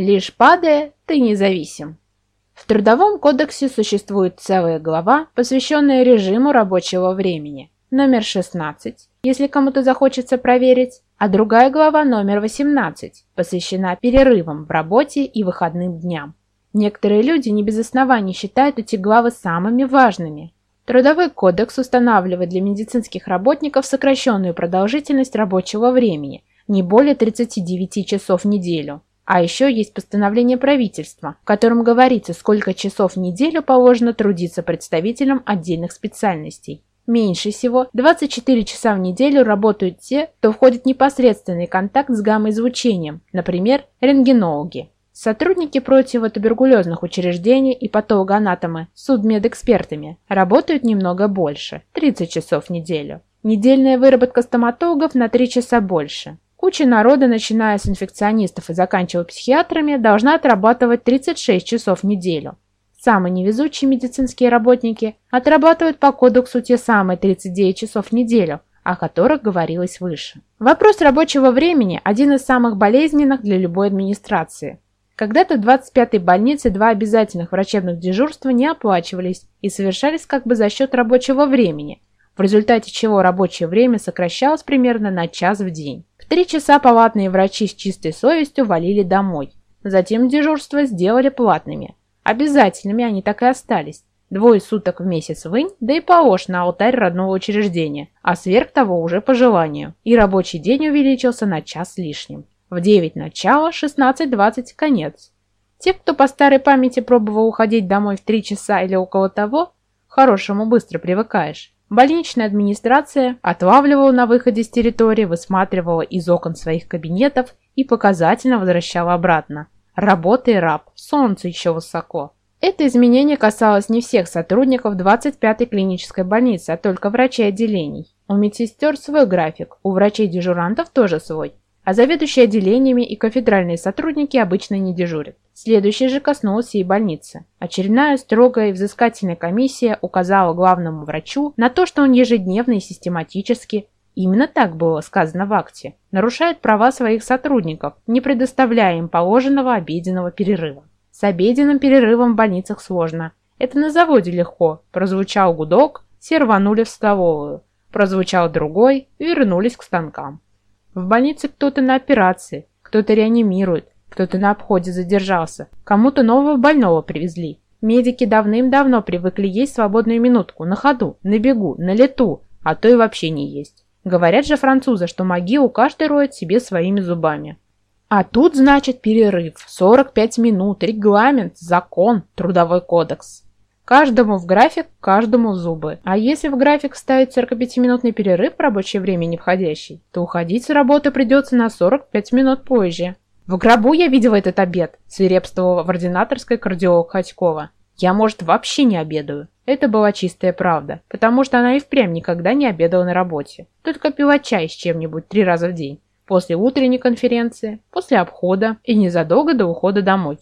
Лишь падая, ты независим. В Трудовом кодексе существует целая глава, посвященная режиму рабочего времени, номер 16, если кому-то захочется проверить, а другая глава номер 18 посвящена перерывам в работе и выходным дням. Некоторые люди не без оснований считают эти главы самыми важными. Трудовой кодекс устанавливает для медицинских работников сокращенную продолжительность рабочего времени, не более 39 часов в неделю. А еще есть постановление правительства, в котором говорится, сколько часов в неделю положено трудиться представителям отдельных специальностей. Меньше всего 24 часа в неделю работают те, кто входит в непосредственный контакт с гамма-излучением, например, рентгенологи. Сотрудники противотуберкулезных учреждений и патологоанатомы с судмедэкспертами работают немного больше – 30 часов в неделю. Недельная выработка стоматологов на 3 часа больше. Куча народа, начиная с инфекционистов и заканчивая психиатрами, должна отрабатывать 36 часов в неделю. Самые невезучие медицинские работники отрабатывают по кодексу те самые 39 часов в неделю, о которых говорилось выше. Вопрос рабочего времени – один из самых болезненных для любой администрации. Когда-то в 25-й больнице два обязательных врачебных дежурства не оплачивались и совершались как бы за счет рабочего времени, в результате чего рабочее время сокращалось примерно на час в день. Три часа палатные врачи с чистой совестью валили домой. Затем дежурства сделали платными – Обязательными они так и остались. Двое суток в месяц вынь, да и положь на алтарь родного учреждения, а сверх того уже по желанию. И рабочий день увеличился на час лишним. В 9 начало, 16.20 конец. Те, кто по старой памяти пробовал уходить домой в 3 часа или около того, хорошему быстро привыкаешь. Больничная администрация отлавливала на выходе с территории, высматривала из окон своих кабинетов и показательно возвращала обратно. Работа и раб, солнце еще высоко. Это изменение касалось не всех сотрудников 25-й клинической больницы, а только врачей отделений. У медсестер свой график, у врачей-дежурантов тоже свой. А заведующие отделениями и кафедральные сотрудники обычно не дежурят. Следующее же коснулось и больницы. Очередная строгая и взыскательная комиссия указала главному врачу на то, что он ежедневно и систематически Именно так было сказано в акте. Нарушает права своих сотрудников, не предоставляя им положенного обеденного перерыва. С обеденным перерывом в больницах сложно. Это на заводе легко. Прозвучал гудок, все рванули в столовую. Прозвучал другой, вернулись к станкам. В больнице кто-то на операции, кто-то реанимирует, кто-то на обходе задержался, кому-то нового больного привезли. Медики давным-давно привыкли есть свободную минутку, на ходу, на бегу, на лету, а то и вообще не есть. Говорят же французы, что могилу каждый роет себе своими зубами. А тут, значит, перерыв. 45 минут, регламент, закон, трудовой кодекс. Каждому в график, каждому в зубы. А если в график ставить 45-минутный перерыв в рабочее время не входящий, то уходить с работы придется на 45 минут позже. В гробу я видела этот обед, свирепствовала в ординаторской кардиолог Ходькова. Я, может, вообще не обедаю. Это была чистая правда, потому что она и впрямь никогда не обедала на работе. Только пила чай с чем-нибудь три раза в день. После утренней конференции, после обхода и незадолго до ухода домой.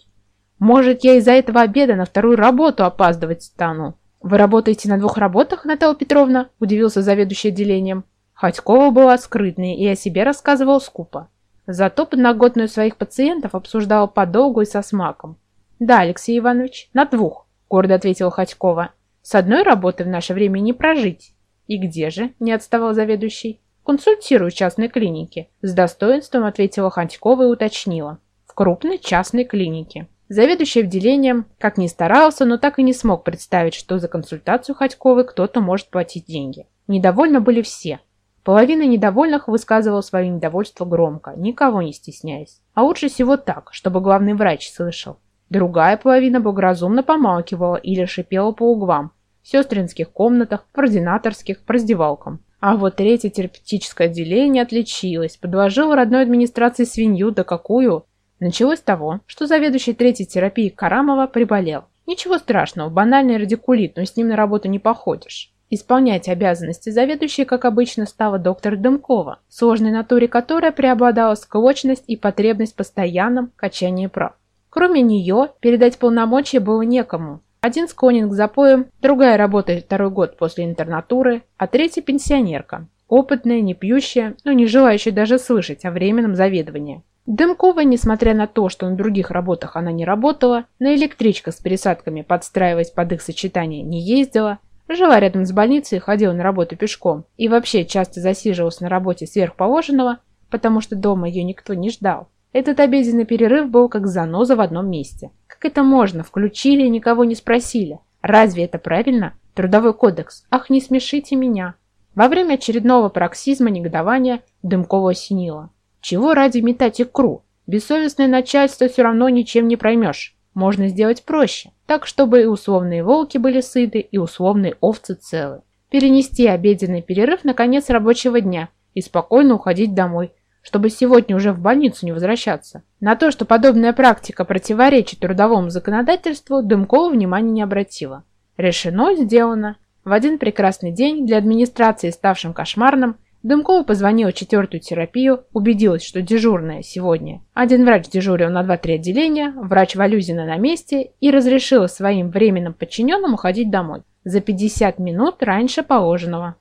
Может, я из-за этого обеда на вторую работу опаздывать стану? Вы работаете на двух работах, Наталья Петровна? Удивился заведующий отделением. Ходькова была скрытной и о себе рассказывал скупо. Зато подноготную своих пациентов обсуждала подолгу и со смаком. Да, Алексей Иванович, на двух. — гордо ответила Ходькова. «С одной работы в наше время не прожить». «И где же?» — не отставал заведующий. «Консультирую частной клинике», — с достоинством ответила Ходькова и уточнила. «В крупной частной клинике». Заведующий отделением, как ни старался, но так и не смог представить, что за консультацию Ходьковой кто-то может платить деньги. Недовольны были все. Половина недовольных высказывала свое недовольство громко, никого не стесняясь. А лучше всего так, чтобы главный врач слышал. Другая половина благоразумно помалкивала или шипела по углам, в сестринских комнатах, в ординаторских, по раздевалкам. А вот третье терапевтическое отделение отличилось, подложило родной администрации свинью, да какую. Началось с того, что заведующий третьей терапией Карамова приболел. Ничего страшного, банальный радикулит, но с ним на работу не походишь. Исполнять обязанности заведующей, как обычно, стала доктор Дымкова, сложной натуре которой преобладала склочность и потребность в постоянном качании прав. Кроме нее, передать полномочия было некому. Один склонен к запоям, другая работает второй год после интернатуры, а третья пенсионерка. Опытная, не пьющая, но не желающая даже слышать о временном заведовании. Дымкова, несмотря на то, что на других работах она не работала, на электричках с пересадками подстраиваясь под их сочетание не ездила, жила рядом с больницей ходила на работу пешком, и вообще часто засиживалась на работе сверхположенного, потому что дома ее никто не ждал. Этот обеденный перерыв был как заноза в одном месте. Как это можно? Включили и никого не спросили. Разве это правильно? Трудовой кодекс. Ах, не смешите меня. Во время очередного пароксизма негодования Дымкова осенило. Чего ради метать икру? Бессовестное начальство все равно ничем не проймешь. Можно сделать проще, так чтобы и условные волки были сыты, и условные овцы целы. Перенести обеденный перерыв на конец рабочего дня и спокойно уходить домой, чтобы сегодня уже в больницу не возвращаться. На то, что подобная практика противоречит трудовому законодательству, Дымкова внимания не обратила. Решено, сделано. В один прекрасный день для администрации, ставшим кошмарным, Дымкова позвонила четвертую терапию, убедилась, что дежурная сегодня. Один врач дежурил на 2-3 отделения, врач Валюзина на месте и разрешила своим временным подчиненным уходить домой. За 50 минут раньше положенного.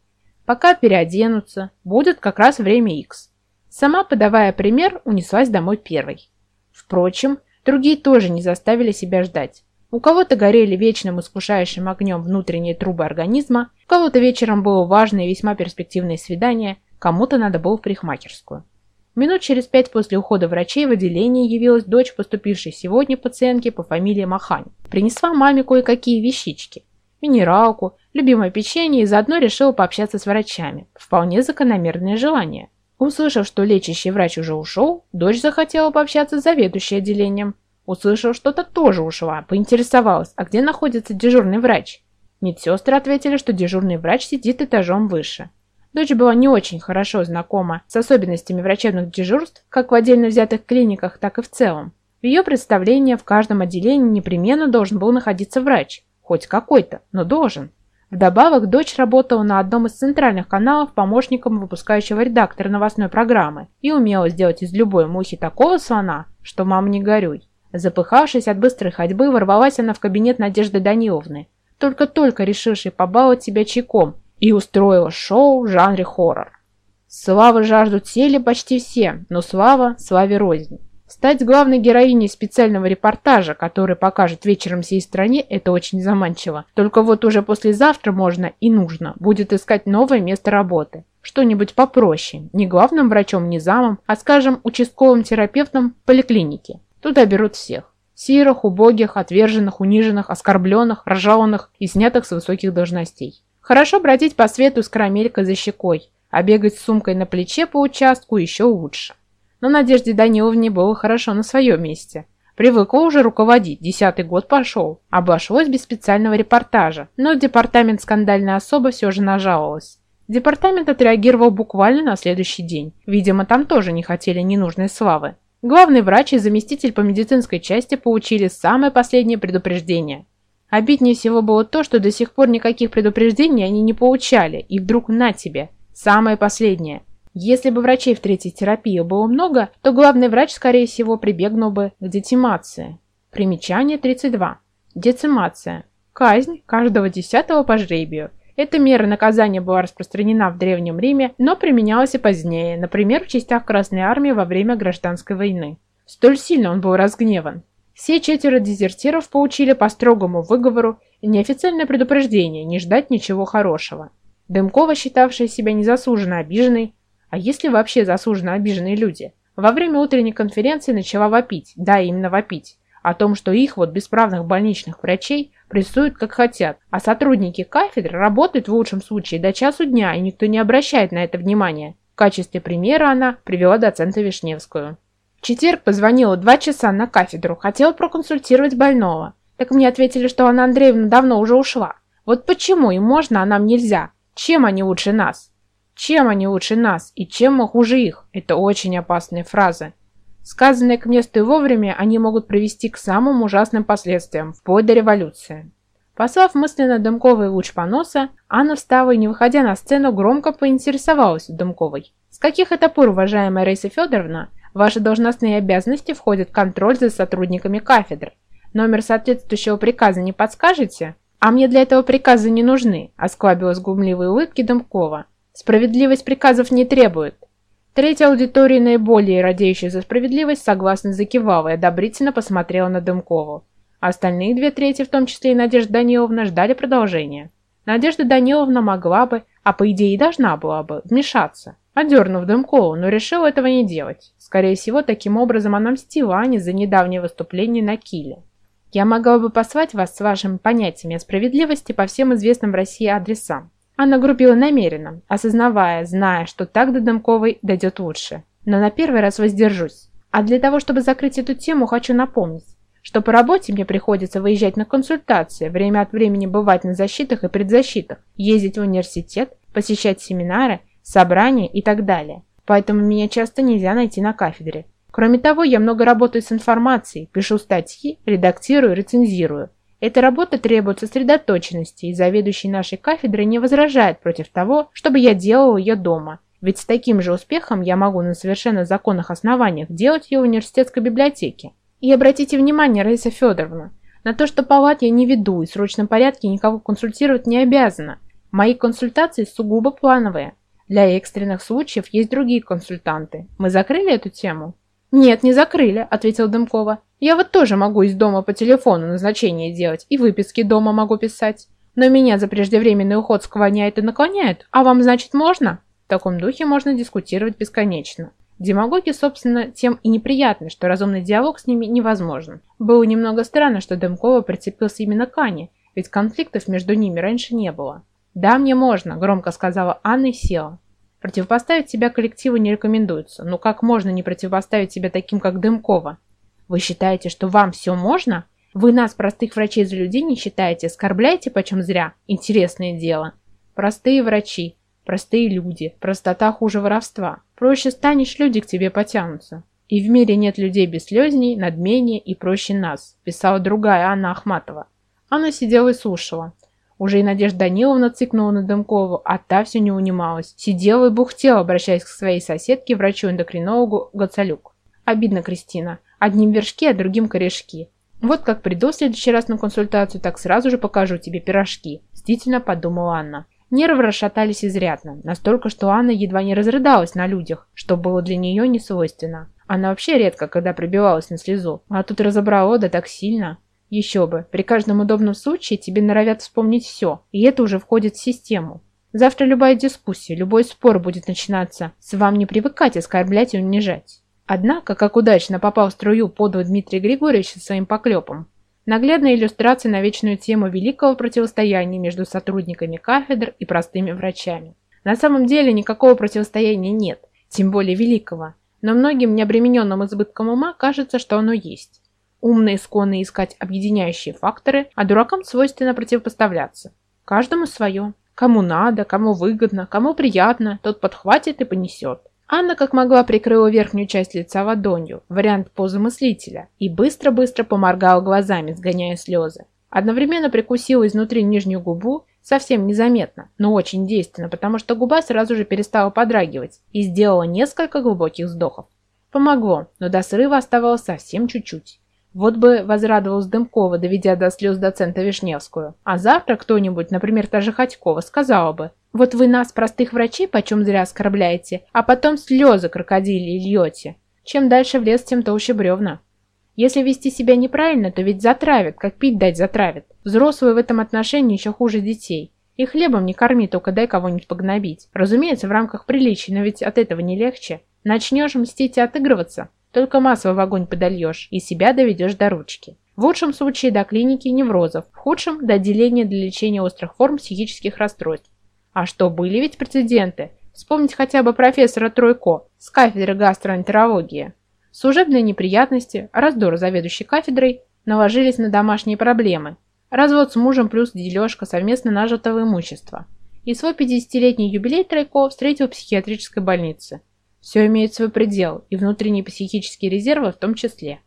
Пока переоденутся, будет как раз время X. Сама, подавая пример, унеслась домой первой. Впрочем, другие тоже не заставили себя ждать. У кого-то горели вечным искушающим огнем внутренние трубы организма, у кого-то вечером было важное и весьма перспективное свидание, кому-то надо было в парикмахерскую. Минут через пять после ухода врачей в отделение явилась дочь поступившей сегодня пациентки по фамилии Махань. Принесла маме кое-какие вещички. Минералку, любимое печенье и заодно решила пообщаться с врачами. Вполне закономерное желание. Услышав, что лечащий врач уже ушел, дочь захотела пообщаться с заведующей отделением. Услышав что-то, тоже ушла, поинтересовалась, а где находится дежурный врач. Медсестры ответили, что дежурный врач сидит этажом выше. Дочь была не очень хорошо знакома с особенностями врачебных дежурств, как в отдельно взятых клиниках, так и в целом. В ее представлении в каждом отделении непременно должен был находиться врач. Хоть какой-то, но должен. Вдобавок, дочь работала на одном из центральных каналов помощником выпускающего редактора новостной программы и умела сделать из любой мухи такого слона, что мама не горюй. Запыхавшись от быстрой ходьбы, ворвалась она в кабинет Надежды Даниловны, только-только решившей побаловать себя чайком, и устроила шоу в жанре хоррор. Славы жаждут сели почти все, но слава славе рознь. Стать главной героиней специального репортажа, который покажет вечером всей стране, это очень заманчиво. Только вот уже послезавтра можно и нужно будет искать новое место работы. Что-нибудь попроще. Не главным врачом, не замом, а, скажем, участковым терапевтом в поликлинике. Туда берут всех. Сирых, убогих, отверженных, униженных, оскорбленных, разжалованных и снятых с высоких должностей. Хорошо бродить по свету с карамелькой за щекой, а бегать с сумкой на плече по участку еще лучше. Но Надежде Даниловне было хорошо на своем месте. Привыкла уже руководить, десятый год пошел. Обошлось без специального репортажа, но департамент скандальной особо все же нажаловалась. Департамент отреагировал буквально на следующий день. Видимо, там тоже не хотели ненужной славы. Главный врач и заместитель по медицинской части получили самое последнее предупреждение. Обиднее всего было то, что до сих пор никаких предупреждений они не получали, и вдруг на тебе, самое последнее. Если бы врачей в третьей терапии было много, то главный врач, скорее всего, прибегнул бы к детимации. Примечание 32. Децимация. Казнь каждого десятого по жребию. Эта мера наказания была распространена в Древнем Риме, но применялась и позднее, например, в частях Красной Армии во время Гражданской войны. Столь сильно он был разгневан. Все четверо дезертиров получили по строгому выговору неофициальное предупреждение не ждать ничего хорошего. Дымкова, считавшая себя незаслуженно обиженной, а если вообще заслуженно обиженные люди, во время утренней конференции начала вопить, да, именно вопить, о том, что их вот бесправных больничных врачей прессуют как хотят, а сотрудники кафедры работают в лучшем случае до часу дня, и никто не обращает на это внимания. В качестве примера она привела доцента Вишневскую. В четверг позвонила два часа на кафедру, хотела проконсультировать больного. Так мне ответили, что Анна Андреевна давно уже ушла. Вот почему им можно, а нам нельзя? Чем они лучше нас? Чем они лучше нас и чем мы хуже их? Это очень опасные фразы. Сказанные к месту и вовремя, они могут привести к самым ужасным последствиям, вплоть до революции. Послав мысленно Дымковой луч поноса, Анна встала и, не выходя на сцену, громко поинтересовалась у Дымковой. «С каких это пор, уважаемая Раиса Федоровна, ваши должностные обязанности входит контроль за сотрудниками кафедры? Номер соответствующего приказа не подскажете?» «А мне для этого приказы не нужны», – осклабилась гумливой улыбки Дымкова. «Справедливость приказов не требует. Третья аудитория, наиболее радеющая за справедливость, согласно закивала и одобрительно посмотрела на Дымкову. Остальные две трети, в том числе и Надежда Даниловна, ждали продолжения. Надежда Даниловна могла бы, а по идее и должна была бы, вмешаться, одернув Дымкову, но решила этого не делать. Скорее всего, таким образом она мстила Ане за недавнее выступление на Киле. Я могла бы послать вас с вашими понятиями о справедливости по всем известным в России адресам. Она грубила намеренно, осознавая, зная, что так до Дымковой дойдет лучше. Но на первый раз воздержусь. А для того, чтобы закрыть эту тему, хочу напомнить, что по работе мне приходится выезжать на консультации, время от времени бывать на защитах и предзащитах, ездить в университет, посещать семинары, собрания и так далее. Поэтому меня часто нельзя найти на кафедре. Кроме того, я много работаю с информацией, пишу статьи, редактирую, рецензирую. Эта работа требует сосредоточенности, и заведующий нашей кафедрой не возражает против того, чтобы я делал ее дома. Ведь с таким же успехом я могу на совершенно законных основаниях делать ее в университетской библиотеке. И обратите внимание, Раиса Федоровна, на то, что палат я не веду и в срочном порядке никого консультировать не обязана. Мои консультации сугубо плановые. Для экстренных случаев есть другие консультанты. Мы закрыли эту тему? «Нет, не закрыли», — ответил Дымкова. «Я вот тоже могу из дома по телефону назначение делать и выписки дома могу писать. Но меня за преждевременный уход склоняет и наклоняет, а вам, значит, можно?» В таком духе можно дискутировать бесконечно. Демагоги, собственно, тем и неприятны, что разумный диалог с ними невозможен. Было немного странно, что Дымкова прицепился именно к Ане, ведь конфликтов между ними раньше не было. «Да, мне можно», – громко сказала Анна и села. Противопоставить себя коллективу не рекомендуется. Но как можно не противопоставить себя таким, как Дымкова? Вы считаете, что вам все можно? Вы нас, простых врачей, за людей не считаете, оскорбляете почем зря? Интересное дело. Простые врачи, простые люди, простота хуже воровства. Проще станешь, люди к тебе потянутся. И в мире нет людей бесслезней, надменнее и проще нас, писала другая Анна Ахматова. Она сидела и слушала. Уже и Надежда Даниловна цикнула на Дымкову, а та все не унималась. Сидела и бухтела, обращаясь к своей соседке, врачу-эндокринологу Гацалюк. Обидно, Кристина. Одним вершки, а другим корешки. Вот как приду в следующий раз на консультацию, так сразу же покажу тебе пирожки. Мстительно подумала Анна. Нервы расшатались изрядно, настолько, что Анна едва не разрыдалась на людях, что было для нее не свойственно. Она вообще редко, когда пробивалась на слезу, а тут разобрала да так сильно. Еще бы, при каждом удобном случае тебе норовят вспомнить все, и это уже входит в систему. Завтра любая дискуссия, любой спор будет начинаться с «вам не привыкать оскорблять и унижать». Однако, как удачно попал в струю подлый Дмитрий Григорьевич со своим поклепом, наглядная иллюстрация на вечную тему великого противостояния между сотрудниками кафедр и простыми врачами. На самом деле никакого противостояния нет, тем более великого, но многим необремененным избытком ума кажется, что оно есть. Умные склонны искать объединяющие факторы, а дуракам свойственно противопоставляться. Каждому свое. Кому надо, кому выгодно, кому приятно, тот подхватит и понесет. Анна как могла прикрыла верхнюю часть лица ладонью, вариант позы мыслителя, и быстро-быстро поморгала глазами, сгоняя слезы. Одновременно прикусила изнутри нижнюю губу, совсем незаметно, но очень действенно, потому что губа сразу же перестала подрагивать и сделала несколько глубоких вздохов. Помогло, но до срыва оставалось совсем чуть-чуть. Вот бы возрадовалась Дымкова, доведя до слез доцента Вишневскую. А завтра кто-нибудь, например, та же Ходькова, сказала бы, вот вы нас, простых врачей, почем зря оскорбляете, а потом слезы крокодили льете. Чем дальше в лес, тем толще бревна. Если вести себя неправильно, то ведь затравят, как пить дать затравят. Взрослые в этом отношении еще хуже детей. И хлебом не корми, только дай кого-нибудь погнобить. Разумеется, в рамках приличий, но ведь от этого не легче. Начнешь мстить и отыгрываться, только масло в огонь подольешь и себя доведешь до ручки. В лучшем случае до клиники неврозов, в худшем – до отделения для лечения острых форм психических расстройств. А что, были ведь прецеденты? Вспомнить хотя бы профессора Тройко с кафедры гастроэнтерологии. Служебные неприятности, раздор заведующей кафедрой наложились на домашние проблемы. Развод с мужем плюс дележка совместно нажитого имущества. И свой 50-летний юбилей Тройко встретил в психиатрической больнице. Все имеет свой предел, и внутренние психические резервы в том числе.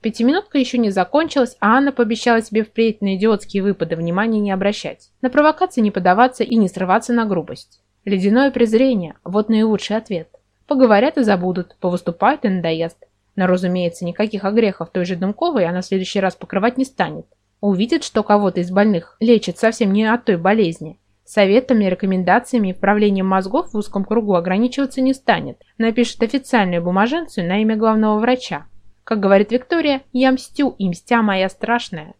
Пятиминутка еще не закончилась, а Анна пообещала себе впредь на идиотские выпады внимания не обращать, на провокации не поддаваться и не срываться на грубость. Ледяное презрение – вот наилучший ответ. Поговорят и забудут, повыступают и надоест. Но, разумеется, никаких огрехов той же Дымковой она в следующий раз покрывать не станет. Увидит, что кого-то из больных лечит совсем не от той болезни. Советами, рекомендациями и вправлением мозгов в узком кругу ограничиваться не станет. Напишет официальную бумаженцию на имя главного врача. Как говорит Виктория, я мстю, и мстя моя страшная.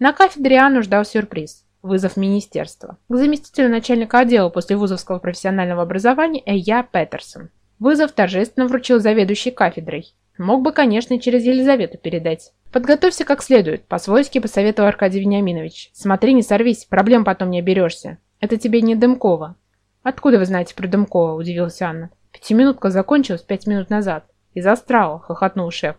На кафедре Анну ждал сюрприз. Вызов министерства. К заместителю начальника отдела после вузовского профессионального образования Эя Петерсон. Вызов торжественно вручил заведующий кафедрой. Мог бы, конечно, через Елизавету передать. Подготовься как следует, по-свойски посоветовал Аркадий Вениаминович. Смотри, не сорвись, проблем потом не оберешься. Это тебе не Дымкова. Откуда вы знаете про Дымкова, удивилась Анна. Пятиминутка закончилась пять минут назад. Из астрала, хохотнул шеф.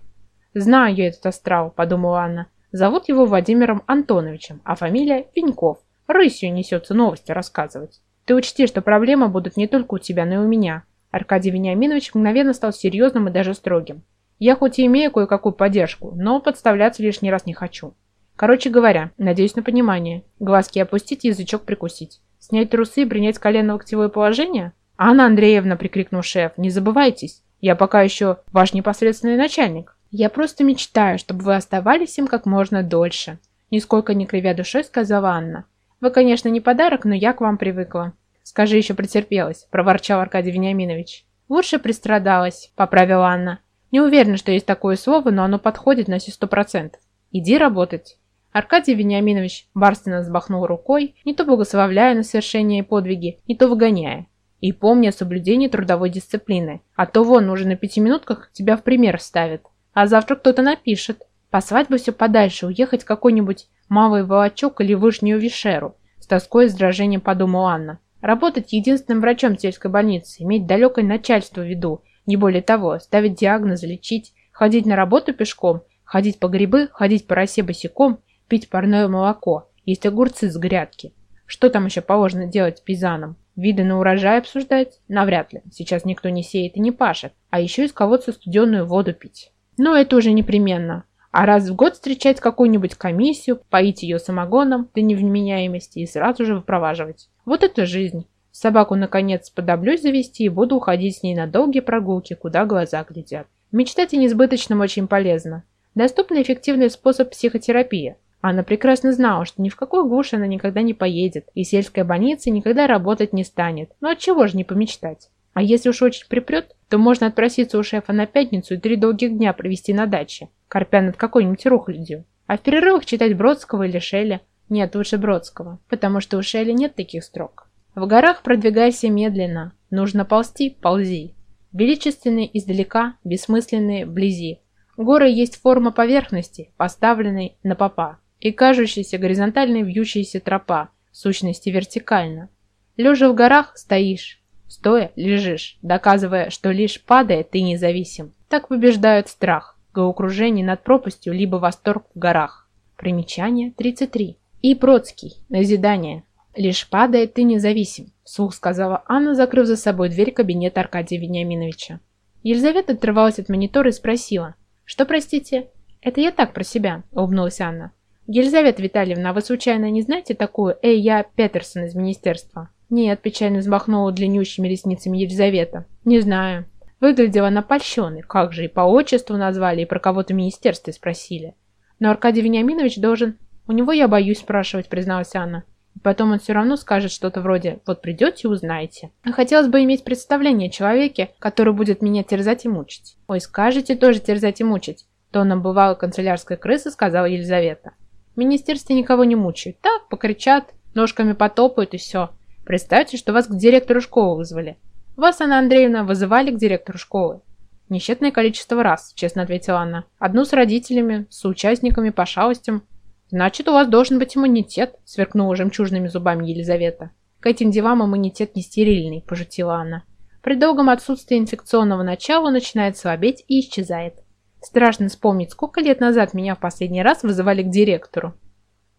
Знаю я этот астрал, подумала Анна. Зовут его Владимиром Антоновичем, а фамилия Пеньков. Рысью несется новости рассказывать. Ты учти, что проблемы будут не только у тебя, но и у меня. Аркадий Вениаминович мгновенно стал серьезным и даже строгим. Я хоть и имею кое-какую поддержку, но подставляться лишний раз не хочу. Короче говоря, надеюсь на понимание. Глазки опустить, язычок прикусить. Снять трусы и принять колено-локтевое положение? Анна Андреевна, прикрикнул шеф, не забывайтесь. Я пока еще ваш непосредственный начальник. Я просто мечтаю, чтобы вы оставались им как можно дольше. Нисколько не кривя душой, сказала Анна. Вы, конечно, не подарок, но я к вам привыкла. Скажи, еще претерпелась, проворчал Аркадий Вениаминович. Лучше пристрадалась, поправила Анна. Не уверена, что есть такое слово, но оно подходит на все сто процентов. Иди работать. Аркадий Вениаминович барственно взбахнул рукой, не то благословляя на совершение подвиги, не то выгоняя. И помни о соблюдении трудовой дисциплины, а то вон уже на пяти минутках тебя в пример ставят. А завтра кто-то напишет. Послать бы все подальше, уехать в какой-нибудь малый волочок или вышнюю вишеру. С тоской и раздражением подумала Анна. Работать единственным врачом сельской больницы, иметь далекое начальство в виду, не более того, ставить диагнозы, лечить, ходить на работу пешком, ходить по грибы, ходить по росе босиком, пить парное молоко, есть огурцы с грядки. Что там еще положено делать пейзанам? Виды на урожай обсуждать? Навряд ли. Сейчас никто не сеет и не пашет. А еще из кого-то студеную воду пить. Но это уже непременно. А раз в год встречать какую-нибудь комиссию, поить ее самогоном до невменяемости и сразу же выпроваживать. Вот это жизнь. Собаку, наконец, подоблюсь завести и буду уходить с ней на долгие прогулки, куда глаза глядят. Мечтать о несбыточном очень полезно. Доступный эффективный способ психотерапии. Она прекрасно знала, что ни в какой глушь она никогда не поедет, и сельская больница никогда работать не станет. Но от чего же не помечтать? А если уж очень припрет, то можно отпроситься у шефа на пятницу и три долгих дня провести на даче, корпя над какой-нибудь рухлядью. А в перерывах читать Бродского или Шелли. Нет, лучше Бродского, потому что у Шелли нет таких строк. В горах продвигайся медленно, нужно ползти – ползи. Величественные издалека, бессмысленные – вблизи. Горы есть форма поверхности, поставленной на попа, и кажущаяся горизонтальной вьющаяся тропа, в сущности вертикально. Лежа в горах стоишь, Стоя лежишь, доказывая, что лишь падая ты независим. Так побеждают страх, головокружение над пропастью, либо восторг в горах. Примечание 33. И Бродский. Назидание. Лишь падая ты независим, вслух сказала Анна, закрыв за собой дверь кабинета Аркадия Вениаминовича. Елизавета отрывалась от монитора и спросила. «Что, простите?» «Это я так про себя», — улыбнулась Анна. «Елизавета Витальевна, вы случайно не знаете такую Эй, я Петерсон из министерства?» «Нет», – печально взмахнула длиннющими ресницами Елизавета. «Не знаю». Выглядела она польщенной. Как же, и по отчеству назвали, и про кого-то в министерстве спросили. Но Аркадий Вениаминович должен... У него я боюсь спрашивать, призналась Анна. И потом он все равно скажет что-то вроде «Вот придете узнаете». А хотелось бы иметь представление о человеке, который будет меня терзать и мучить. «Ой, скажете тоже терзать и мучить», тоном бывала канцелярская крыса, сказала Елизавета. В министерстве никого не мучают. Так, покричат, ножками потопают и все. Представьте, что вас к директору школы вызвали. Вас, Анна Андреевна, вызывали к директору школы. Несчетное количество раз, честно ответила Анна. Одну с родителями, с участниками, по шалостям. Значит, у вас должен быть иммунитет, сверкнула жемчужными зубами Елизавета. К этим делам иммунитет не стерильный, пошутила Анна. При долгом отсутствии инфекционного начала начинает слабеть и исчезает. Страшно вспомнить, сколько лет назад меня в последний раз вызывали к директору.